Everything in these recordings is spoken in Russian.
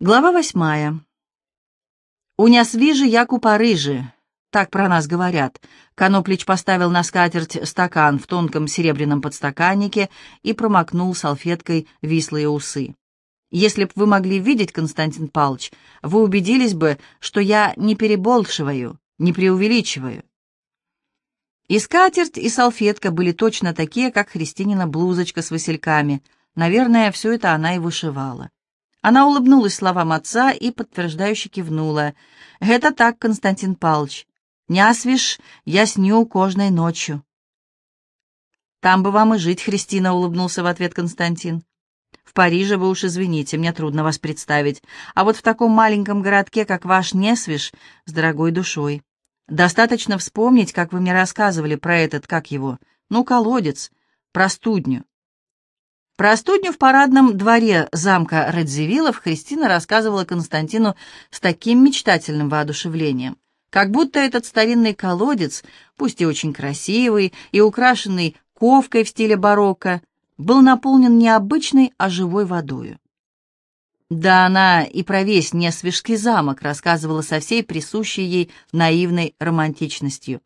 Глава восьмая. «Уня свижи, як у Парижи», — так про нас говорят. Коноплич поставил на скатерть стакан в тонком серебряном подстаканнике и промокнул салфеткой вислые усы. «Если б вы могли видеть, Константин Павлович, вы убедились бы, что я не переболшиваю, не преувеличиваю». И скатерть, и салфетка были точно такие, как Христинина блузочка с васильками. Наверное, все это она и вышивала. Она улыбнулась словам отца и подтверждающе кивнула. «Это так, Константин Павлович. Нясвиш, я сню кожной ночью». «Там бы вам и жить, Христина», — улыбнулся в ответ Константин. «В Париже вы уж извините, мне трудно вас представить. А вот в таком маленьком городке, как ваш Несвиш, с дорогой душой. Достаточно вспомнить, как вы мне рассказывали про этот, как его, ну, колодец, про студню. Про студню в парадном дворе замка Радзивиллов Христина рассказывала Константину с таким мечтательным воодушевлением, как будто этот старинный колодец, пусть и очень красивый и украшенный ковкой в стиле барокко, был наполнен не обычной, а живой водою. Да она и про весь Несвежский замок рассказывала со всей присущей ей наивной романтичностью.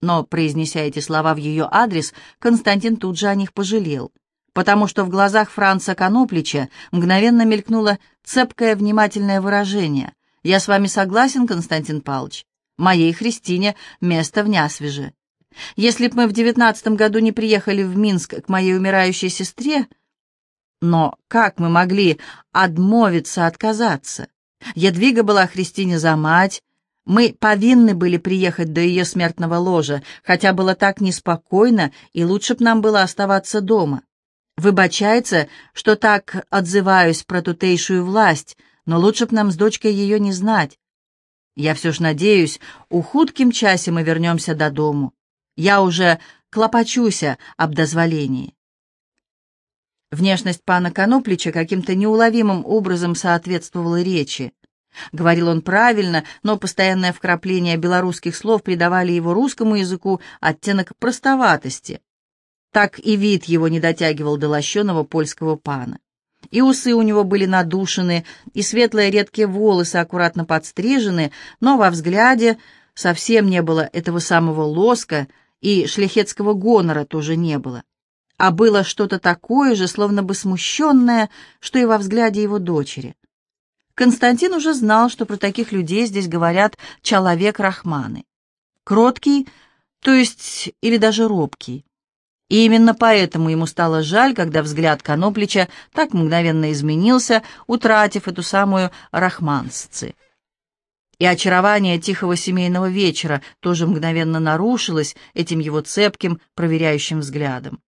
Но, произнеся эти слова в ее адрес, Константин тут же о них пожалел — потому что в глазах Франца Коноплича мгновенно мелькнуло цепкое внимательное выражение. «Я с вами согласен, Константин Павлович. Моей Христине место в Нясвеже. Если б мы в девятнадцатом году не приехали в Минск к моей умирающей сестре... Но как мы могли отмовиться, отказаться? Едвига была Христине за мать, мы повинны были приехать до ее смертного ложа, хотя было так неспокойно, и лучше б нам было оставаться дома. Выбачается, что так отзываюсь про тутейшую власть, но лучше б нам с дочкой ее не знать. Я все ж надеюсь, у худким часе мы вернемся до дому. Я уже клопочуся об дозволении. Внешность пана Коноплича каким-то неуловимым образом соответствовала речи. Говорил он правильно, но постоянное вкрапление белорусских слов придавали его русскому языку оттенок простоватости. Так и вид его не дотягивал до лощеного польского пана. И усы у него были надушены, и светлые редкие волосы аккуратно подстрижены, но во взгляде совсем не было этого самого лоска, и шляхетского гонора тоже не было. А было что-то такое же, словно бы смущенное, что и во взгляде его дочери. Константин уже знал, что про таких людей здесь говорят «человек Рахманы». Кроткий, то есть или даже робкий. И именно поэтому ему стало жаль, когда взгляд Коноплича так мгновенно изменился, утратив эту самую рахмансцы. И очарование тихого семейного вечера тоже мгновенно нарушилось этим его цепким, проверяющим взглядом.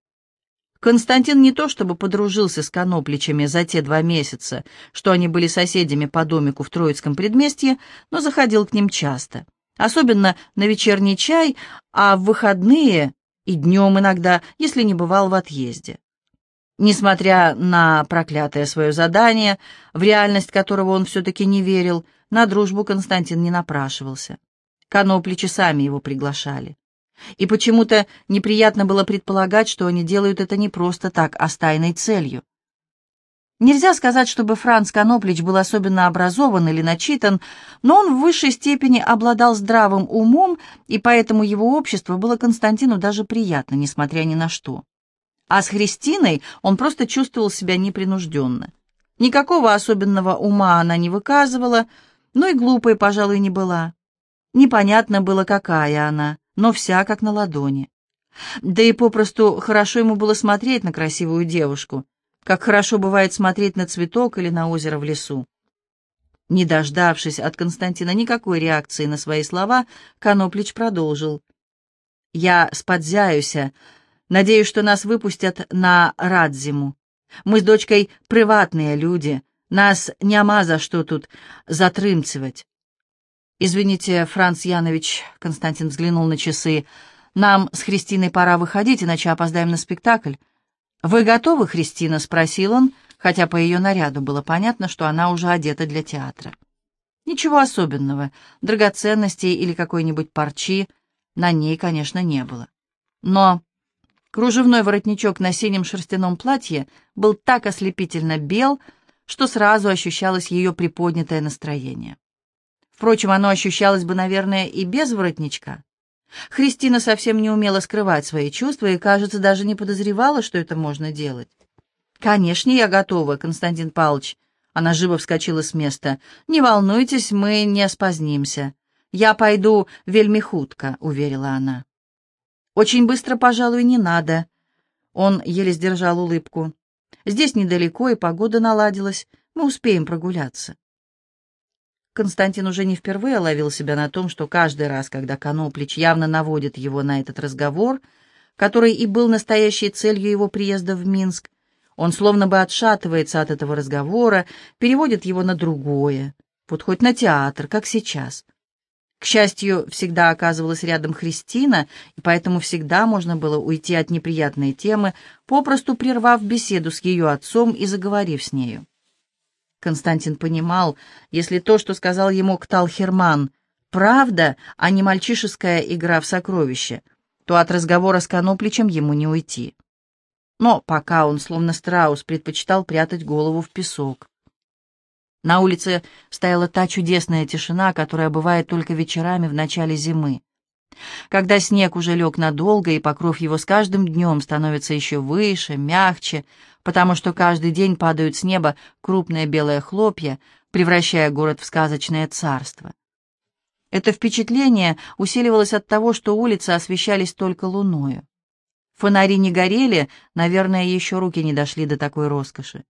Константин не то чтобы подружился с Конопличами за те два месяца, что они были соседями по домику в Троицком предместье, но заходил к ним часто. Особенно на вечерний чай, а в выходные и днем иногда, если не бывал в отъезде. Несмотря на проклятое свое задание, в реальность которого он все-таки не верил, на дружбу Константин не напрашивался. Конопличи сами его приглашали. И почему-то неприятно было предполагать, что они делают это не просто так, а с тайной целью. Нельзя сказать, чтобы Франц Коноплич был особенно образован или начитан, но он в высшей степени обладал здравым умом, и поэтому его общество было Константину даже приятно, несмотря ни на что. А с Христиной он просто чувствовал себя непринужденно. Никакого особенного ума она не выказывала, но и глупой, пожалуй, не была. Непонятно было, какая она, но вся как на ладони. Да и попросту хорошо ему было смотреть на красивую девушку, как хорошо бывает смотреть на цветок или на озеро в лесу. Не дождавшись от Константина никакой реакции на свои слова, Коноплич продолжил. «Я сподзяюся. Надеюсь, что нас выпустят на Радзиму. Мы с дочкой приватные люди. Нас няма за что тут затрымцевать». «Извините, Франц Янович», — Константин взглянул на часы, — «нам с Христиной пора выходить, иначе опоздаем на спектакль. «Вы готовы, Христина?» — спросил он, хотя по ее наряду было понятно, что она уже одета для театра. Ничего особенного, драгоценностей или какой-нибудь парчи на ней, конечно, не было. Но кружевной воротничок на синем шерстяном платье был так ослепительно бел, что сразу ощущалось ее приподнятое настроение. Впрочем, оно ощущалось бы, наверное, и без воротничка. Христина совсем не умела скрывать свои чувства и, кажется, даже не подозревала, что это можно делать. «Конечно, я готова, Константин Павлович». Она живо вскочила с места. «Не волнуйтесь, мы не спозднимся. Я пойду вельми хутко», — уверила она. «Очень быстро, пожалуй, не надо». Он еле сдержал улыбку. «Здесь недалеко, и погода наладилась. Мы успеем прогуляться». Константин уже не впервые ловил себя на том, что каждый раз, когда Коноплич явно наводит его на этот разговор, который и был настоящей целью его приезда в Минск, он словно бы отшатывается от этого разговора, переводит его на другое, вот хоть на театр, как сейчас. К счастью, всегда оказывалась рядом Христина, и поэтому всегда можно было уйти от неприятной темы, попросту прервав беседу с ее отцом и заговорив с нею. Константин понимал, если то, что сказал ему Кталхерман, правда, а не мальчишеская игра в сокровище, то от разговора с Конопличем ему не уйти. Но пока он, словно страус, предпочитал прятать голову в песок. На улице стояла та чудесная тишина, которая бывает только вечерами в начале зимы. Когда снег уже лег надолго, и покров его с каждым днем становится еще выше, мягче, потому что каждый день падают с неба крупные белые хлопья, превращая город в сказочное царство. Это впечатление усиливалось от того, что улицы освещались только луною. Фонари не горели, наверное, еще руки не дошли до такой роскоши.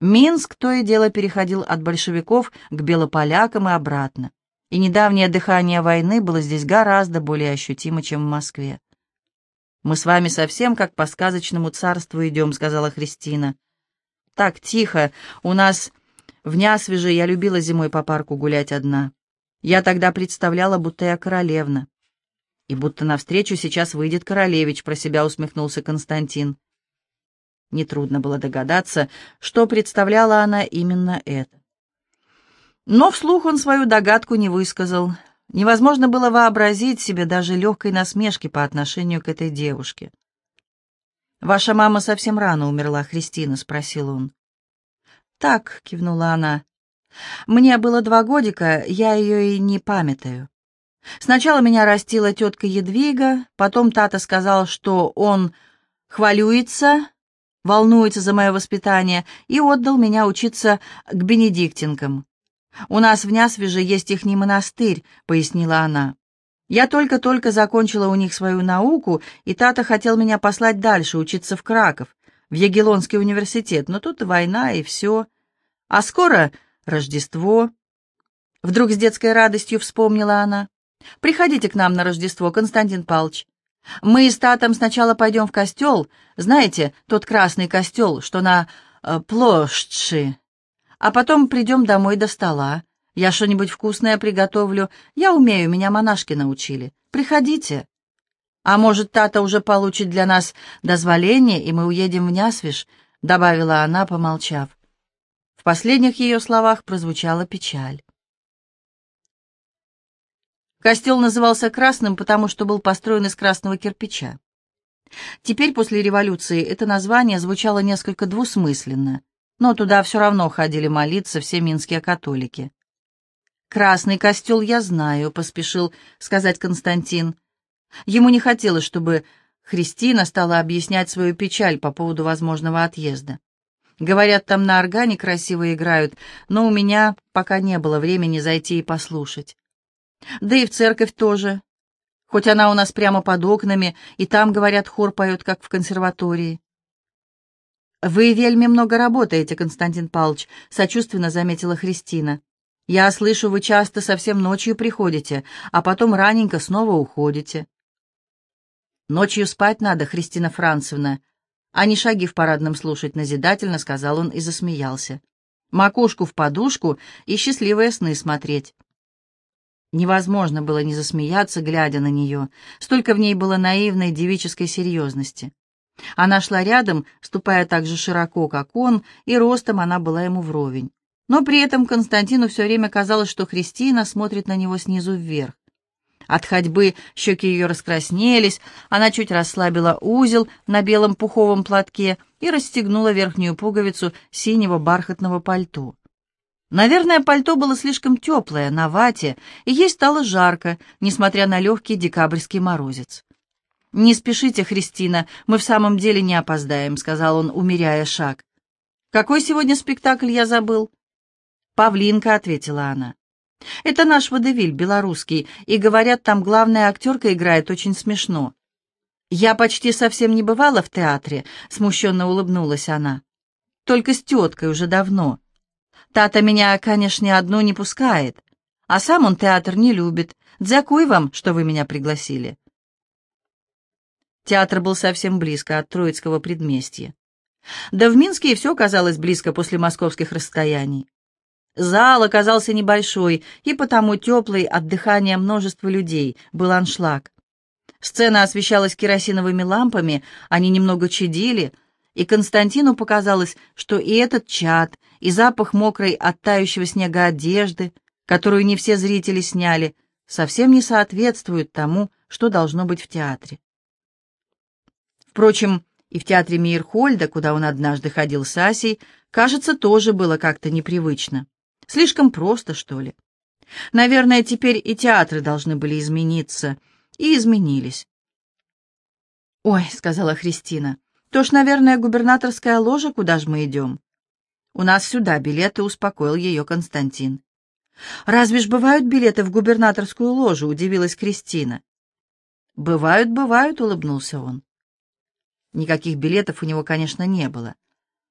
Минск то и дело переходил от большевиков к белополякам и обратно и недавнее дыхание войны было здесь гораздо более ощутимо, чем в Москве. «Мы с вами совсем как по сказочному царству идем», — сказала Христина. «Так тихо. У нас в Нясвеже я любила зимой по парку гулять одна. Я тогда представляла, будто я королевна. И будто навстречу сейчас выйдет королевич», — про себя усмехнулся Константин. Нетрудно было догадаться, что представляла она именно это. Но вслух он свою догадку не высказал. Невозможно было вообразить себе даже легкой насмешки по отношению к этой девушке. «Ваша мама совсем рано умерла, Христина?» — спросил он. «Так», — кивнула она. «Мне было два годика, я ее и не памятаю. Сначала меня растила тетка Едвига, потом тата сказал, что он хвалюется, волнуется за мое воспитание, и отдал меня учиться к бенедиктинкам. «У нас в Нясвеже есть ихний монастырь», — пояснила она. «Я только-только закончила у них свою науку, и Тата хотел меня послать дальше, учиться в Краков, в Егелонский университет, но тут война и все. А скоро Рождество». Вдруг с детской радостью вспомнила она. «Приходите к нам на Рождество, Константин Павлович. Мы с Татом сначала пойдем в костел, знаете, тот красный костел, что на э, площади, а потом придем домой до стола. Я что-нибудь вкусное приготовлю. Я умею, меня монашки научили. Приходите. А может, Тата уже получит для нас дозволение, и мы уедем в Нясвиш, добавила она, помолчав. В последних ее словах прозвучала печаль. Костел назывался Красным, потому что был построен из красного кирпича. Теперь, после революции, это название звучало несколько двусмысленно но туда все равно ходили молиться все минские католики. «Красный костел я знаю», — поспешил сказать Константин. Ему не хотелось, чтобы Христина стала объяснять свою печаль по поводу возможного отъезда. Говорят, там на органе красиво играют, но у меня пока не было времени зайти и послушать. Да и в церковь тоже. Хоть она у нас прямо под окнами, и там, говорят, хор поет, как в консерватории. «Вы вельми много работаете, Константин Павлович», — сочувственно заметила Христина. «Я слышу, вы часто совсем ночью приходите, а потом раненько снова уходите». «Ночью спать надо, Христина Францевна, а не шаги в парадном слушать», — назидательно сказал он и засмеялся. «Макушку в подушку и счастливые сны смотреть». Невозможно было не засмеяться, глядя на нее. Столько в ней было наивной девической серьезности. Она шла рядом, ступая так же широко, как он, и ростом она была ему вровень. Но при этом Константину все время казалось, что Христина смотрит на него снизу вверх. От ходьбы щеки ее раскраснелись, она чуть расслабила узел на белом пуховом платке и расстегнула верхнюю пуговицу синего бархатного пальто. Наверное, пальто было слишком теплое, на вате, и ей стало жарко, несмотря на легкий декабрьский морозец. «Не спешите, Христина, мы в самом деле не опоздаем», — сказал он, умеряя шаг. «Какой сегодня спектакль я забыл?» «Павлинка», — ответила она. «Это наш водевиль, белорусский, и, говорят, там главная актерка играет очень смешно». «Я почти совсем не бывала в театре», — смущенно улыбнулась она. «Только с теткой уже давно. Тата меня, конечно, одну не пускает, а сам он театр не любит. Дзякуй вам, что вы меня пригласили». Театр был совсем близко от Троицкого предместья. Да в Минске и все казалось близко после московских расстояний. Зал оказался небольшой, и потому теплый от дыхания множества людей был аншлаг. Сцена освещалась керосиновыми лампами, они немного чадили, и Константину показалось, что и этот чад, и запах мокрой от тающего снега одежды, которую не все зрители сняли, совсем не соответствуют тому, что должно быть в театре. Впрочем, и в театре Мейерхольда, куда он однажды ходил с Асей, кажется, тоже было как-то непривычно. Слишком просто, что ли. Наверное, теперь и театры должны были измениться. И изменились. «Ой», — сказала Христина, — «то ж, наверное, губернаторская ложа, куда же мы идем?» «У нас сюда билеты», — успокоил ее Константин. «Разве ж бывают билеты в губернаторскую ложу?» — удивилась Кристина. «Бывают, бывают», — улыбнулся он. Никаких билетов у него, конечно, не было.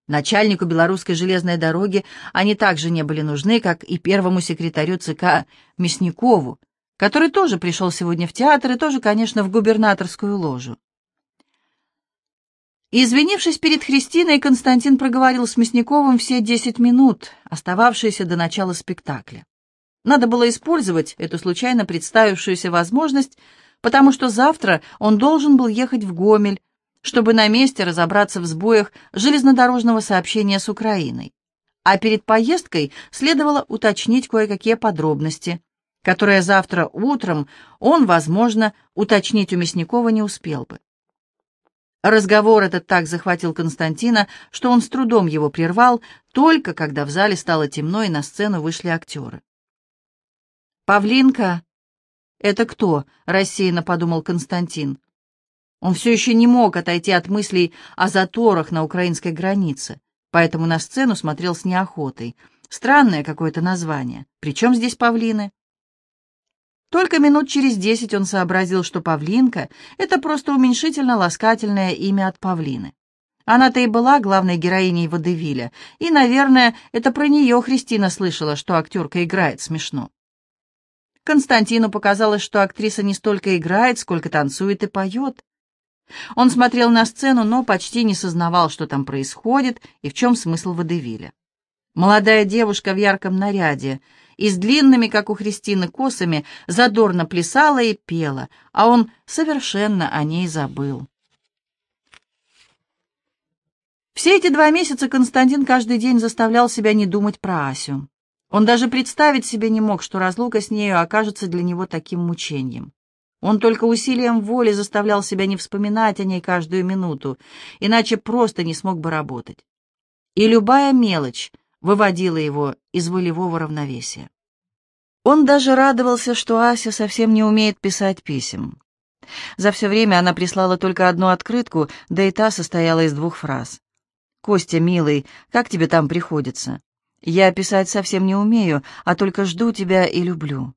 Начальнику белорусской железной дороги они также не были нужны, как и первому секретарю ЦК Мясникову, который тоже пришел сегодня в театр и тоже, конечно, в губернаторскую ложу. Извинившись перед Христиной, Константин проговорил с Мясниковым все десять минут, остававшиеся до начала спектакля. Надо было использовать эту случайно представившуюся возможность, потому что завтра он должен был ехать в Гомель, чтобы на месте разобраться в сбоях железнодорожного сообщения с Украиной. А перед поездкой следовало уточнить кое-какие подробности, которые завтра утром он, возможно, уточнить у Мясникова не успел бы. Разговор этот так захватил Константина, что он с трудом его прервал, только когда в зале стало темно и на сцену вышли актеры. «Павлинка?» «Это кто?» — рассеянно подумал Константин. Он все еще не мог отойти от мыслей о заторах на украинской границе, поэтому на сцену смотрел с неохотой. Странное какое-то название. Причем здесь павлины? Только минут через десять он сообразил, что павлинка — это просто уменьшительно-ласкательное имя от павлины. Она-то и была главной героиней Водевиля, и, наверное, это про нее Христина слышала, что актерка играет смешно. Константину показалось, что актриса не столько играет, сколько танцует и поет. Он смотрел на сцену, но почти не сознавал, что там происходит и в чем смысл водевиля. Молодая девушка в ярком наряде и с длинными, как у Христины, косами задорно плясала и пела, а он совершенно о ней забыл. Все эти два месяца Константин каждый день заставлял себя не думать про Асю. Он даже представить себе не мог, что разлука с нею окажется для него таким мучением. Он только усилием воли заставлял себя не вспоминать о ней каждую минуту, иначе просто не смог бы работать. И любая мелочь выводила его из волевого равновесия. Он даже радовался, что Ася совсем не умеет писать писем. За все время она прислала только одну открытку, да и та состояла из двух фраз. «Костя, милый, как тебе там приходится? Я писать совсем не умею, а только жду тебя и люблю.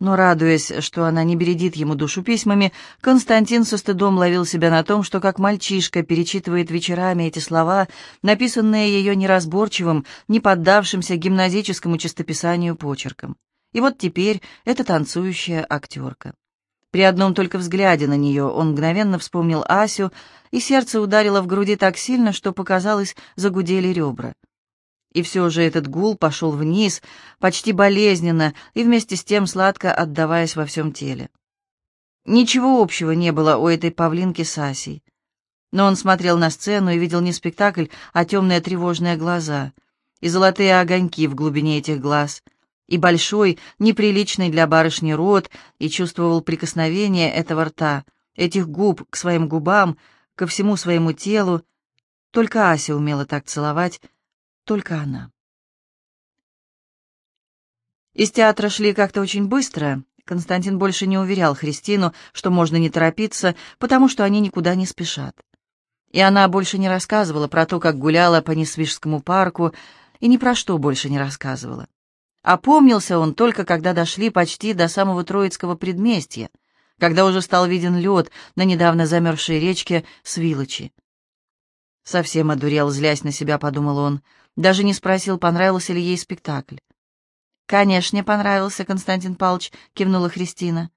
Но, радуясь, что она не бередит ему душу письмами, Константин со стыдом ловил себя на том, что как мальчишка перечитывает вечерами эти слова, написанные ее неразборчивым, не поддавшимся гимназическому чистописанию почерком. И вот теперь эта танцующая актерка. При одном только взгляде на нее он мгновенно вспомнил Асю, и сердце ударило в груди так сильно, что, показалось, загудели ребра. И все же этот гул пошел вниз, почти болезненно, и вместе с тем сладко отдаваясь во всем теле. Ничего общего не было у этой павлинки с Асей. Но он смотрел на сцену и видел не спектакль, а темные тревожные глаза, и золотые огоньки в глубине этих глаз, и большой, неприличный для барышни рот, и чувствовал прикосновение этого рта, этих губ к своим губам, ко всему своему телу, Только Ася умела так целовать, только она. Из театра шли как-то очень быстро. Константин больше не уверял Христину, что можно не торопиться, потому что они никуда не спешат. И она больше не рассказывала про то, как гуляла по Несвижскому парку, и ни про что больше не рассказывала. Опомнился он только, когда дошли почти до самого Троицкого предместья, когда уже стал виден лед на недавно замерзшей речке Свилочи. Совсем одурел, злясь на себя, подумал он. Даже не спросил, понравился ли ей спектакль. «Конечно, понравился, Константин Павлович», — кивнула Христина.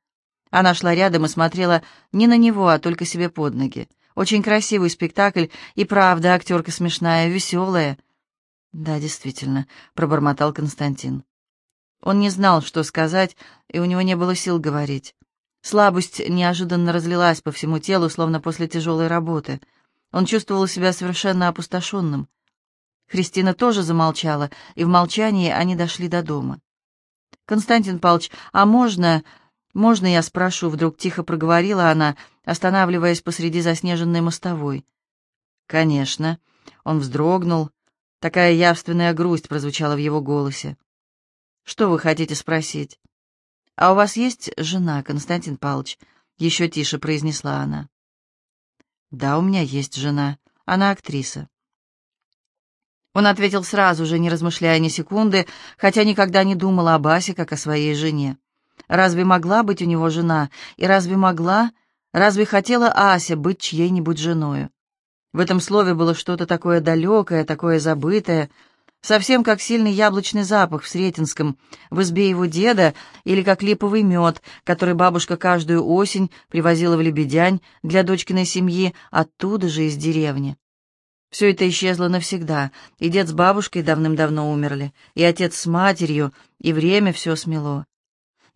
Она шла рядом и смотрела не на него, а только себе под ноги. Очень красивый спектакль, и правда, актерка смешная, веселая. «Да, действительно», — пробормотал Константин. Он не знал, что сказать, и у него не было сил говорить. Слабость неожиданно разлилась по всему телу, словно после тяжелой работы. Он чувствовал себя совершенно опустошенным. Христина тоже замолчала, и в молчании они дошли до дома. «Константин Павлович, а можно... можно я спрошу?» Вдруг тихо проговорила она, останавливаясь посреди заснеженной мостовой. «Конечно». Он вздрогнул. Такая явственная грусть прозвучала в его голосе. «Что вы хотите спросить?» «А у вас есть жена, Константин Павлович?» Еще тише произнесла она. «Да, у меня есть жена. Она актриса». Он ответил сразу же, не размышляя ни секунды, хотя никогда не думал об Асе, как о своей жене. Разве могла быть у него жена? И разве могла, разве хотела Ася быть чьей-нибудь женою? В этом слове было что-то такое далекое, такое забытое, совсем как сильный яблочный запах в Сретенском, в избе его деда, или как липовый мед, который бабушка каждую осень привозила в Лебедянь для дочкиной семьи оттуда же из деревни. Все это исчезло навсегда, и дед с бабушкой давным-давно умерли, и отец с матерью, и время все смело.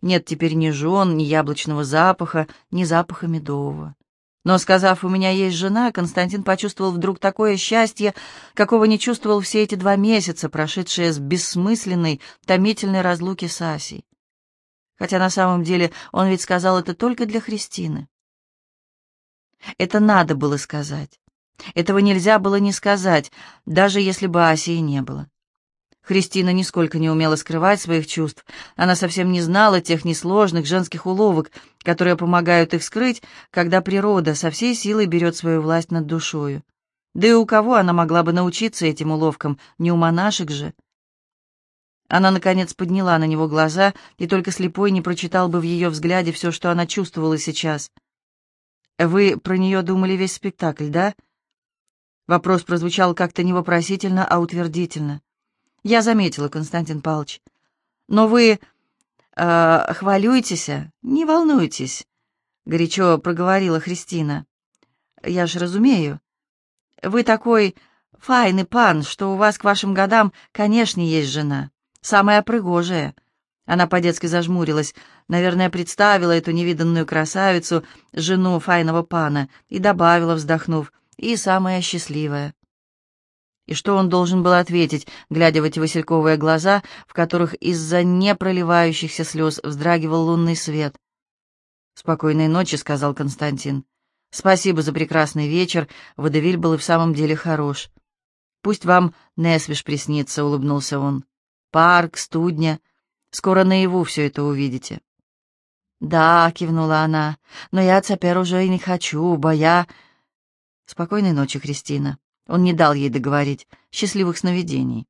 Нет теперь ни жен, ни яблочного запаха, ни запаха медового. Но, сказав, у меня есть жена, Константин почувствовал вдруг такое счастье, какого не чувствовал все эти два месяца, прошедшие с бессмысленной, томительной разлуки с Асей. Хотя на самом деле он ведь сказал это только для Христины. Это надо было сказать. Этого нельзя было не сказать, даже если бы Асии не было. Христина нисколько не умела скрывать своих чувств. Она совсем не знала тех несложных женских уловок, которые помогают их скрыть, когда природа со всей силой берет свою власть над душою. Да и у кого она могла бы научиться этим уловкам, не у монашек же? Она, наконец, подняла на него глаза, и только слепой не прочитал бы в ее взгляде все, что она чувствовала сейчас. «Вы про нее думали весь спектакль, да?» Вопрос прозвучал как-то не вопросительно, а утвердительно. Я заметила, Константин Павлович. Но вы э, хвалюетесь, не волнуйтесь, горячо проговорила Христина. Я ж разумею. Вы такой файный пан, что у вас к вашим годам, конечно, есть жена. Самая прыгожая. Она по-детски зажмурилась, наверное, представила эту невиданную красавицу, жену файного пана, и добавила, вздохнув, и самая счастливая. И что он должен был ответить, глядя в эти васильковые глаза, в которых из-за непроливающихся слез вздрагивал лунный свет? «Спокойной ночи», — сказал Константин. «Спасибо за прекрасный вечер. Водевиль был и в самом деле хорош. Пусть вам Несвиш приснится», — улыбнулся он. «Парк, студня. Скоро наяву все это увидите». «Да», — кивнула она, — «но я теперь уже и не хочу, бо я...» «Спокойной ночи, Кристина». Он не дал ей договорить. «Счастливых сновидений».